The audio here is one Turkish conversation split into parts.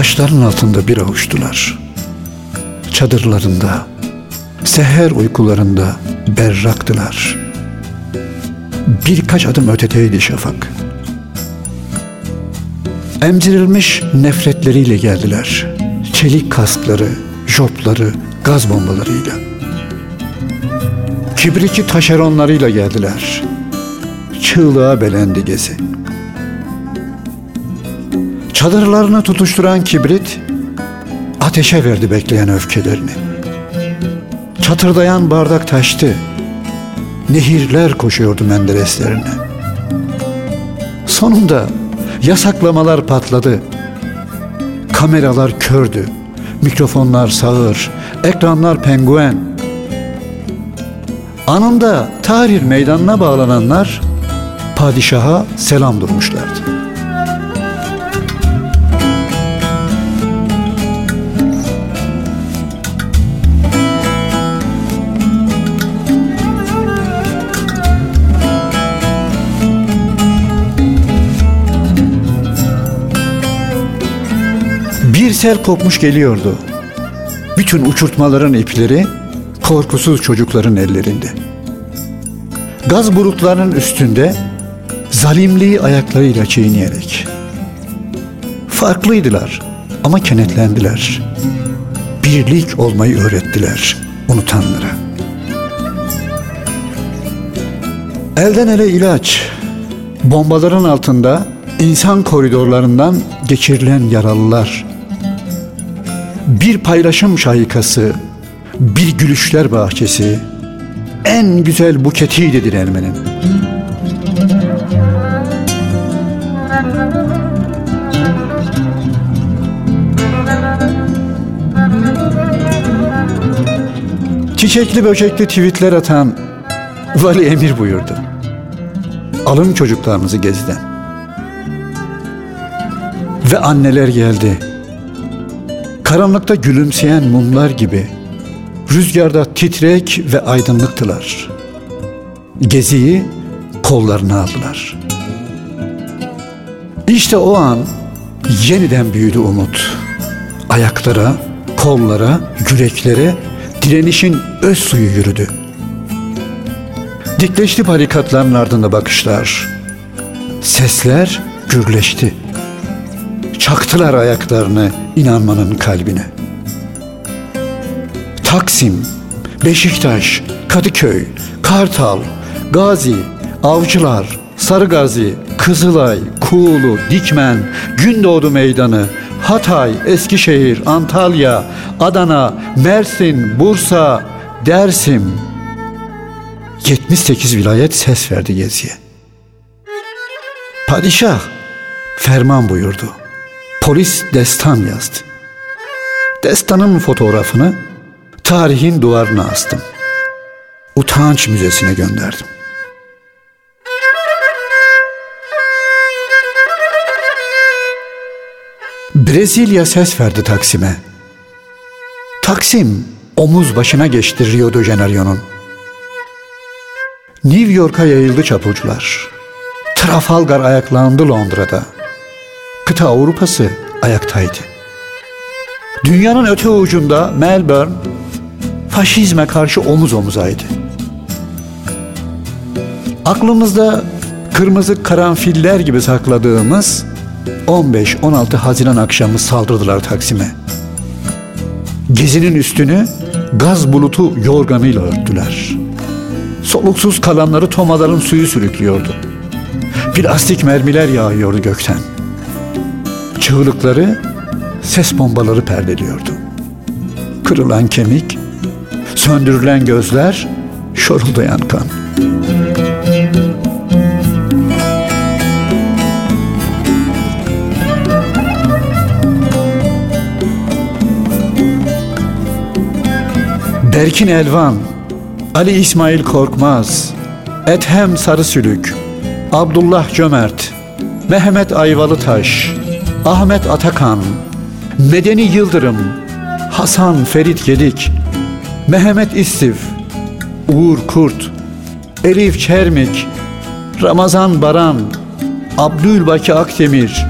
taşların altında bir avuçtular. Çadırlarında, seher uykularında berraktılar. Birkaç adım öteteydi şafak. Emzirilmiş nefretleriyle geldiler. Çelik kaskları, jopları, gaz bombalarıyla. Kibriki taşeronlarıyla geldiler. Çığlığa belendi gezi. Çadırlarını tutuşturan kibrit ateşe verdi bekleyen öfkelerini. Çatırdayan bardak taştı. Nehirler koşuyordu mendereslerine. Sonunda yasaklamalar patladı. Kameralar kördü. Mikrofonlar sağır. Ekranlar penguen. Anında Tahrir meydanına bağlananlar padişaha selam durmuşlardı. Sel kopmuş geliyordu. Bütün uçurtmaların ipleri korkusuz çocukların ellerinde. Gaz bulutlarının üstünde zalimliği ayaklarıyla çiğneyerek. Farklıydılar ama kenetlendiler. Birlik olmayı öğrettiler unutanlara. Elden ele ilaç, bombaların altında insan koridorlarından geçirilen yaralılar, bir paylaşım şahikası, bir gülüşler bahçesi, en güzel buketiydi direnmenin. Çiçekli böcekli tweetler atan Vali emir buyurdu. Alın çocuklarınızı geziden. Ve anneler geldi. Karanlıkta gülümseyen mumlar gibi rüzgarda titrek ve aydınlıktılar. Geziyi kollarına aldılar. İşte o an yeniden büyüdü umut. Ayaklara, kollara, yüreklere direnişin öz suyu yürüdü. Dikleşti barikatların ardında bakışlar. Sesler gürleşti. Çaktılar ayaklarını inanmanın kalbine. Taksim, Beşiktaş, Kadıköy, Kartal, Gazi, Avcılar, Sarıgazi, Kızılay, Kuğulu, Dikmen, Gündoğdu Meydanı, Hatay, Eskişehir, Antalya, Adana, Mersin, Bursa, Dersim. 78 vilayet ses verdi geziye. Padişah ferman buyurdu. Polis destan yazdı. Destanın fotoğrafını tarihin duvarına astım. Utanç Müzesi'ne gönderdim. Brezilya ses verdi Taksim'e. Taksim omuz başına geçti Rio de Janeiro'nun. New York'a yayıldı çapulcular. Trafalgar ayaklandı Londra'da. Kıta Avrupa'sı ayaktaydı. Dünyanın öte ucunda Melbourne faşizme karşı omuz omuzaydı. Aklımızda kırmızı karanfiller gibi sakladığımız 15-16 Haziran akşamı saldırdılar Taksim'e. Gezinin üstünü gaz bulutu yorganıyla örttüler. Soluksuz kalanları tomaların suyu sürüklüyordu. Plastik mermiler yağıyordu gökten. Çığlıkları ses bombaları perdeliyordu. Kırılan kemik, söndürülen gözler, şoruldayan kan. Berkin Elvan, Ali İsmail Korkmaz, Ethem Sarısülük, Abdullah Cömert, Mehmet Ayvalıtaş, Ahmet Atakan, Medeni Yıldırım, Hasan Ferit Gedik, Mehmet İstif, Uğur Kurt, Elif Çermik, Ramazan Baran, Abdülbaki Akdemir,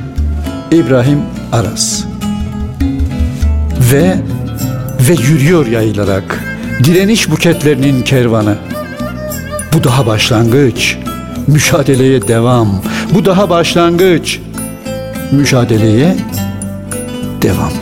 İbrahim Aras. ve ve yürüyor yayılarak direniş buketlerinin kervanı. Bu daha başlangıç. Mücadeleye devam. Bu daha başlangıç. Mücadeleye devam.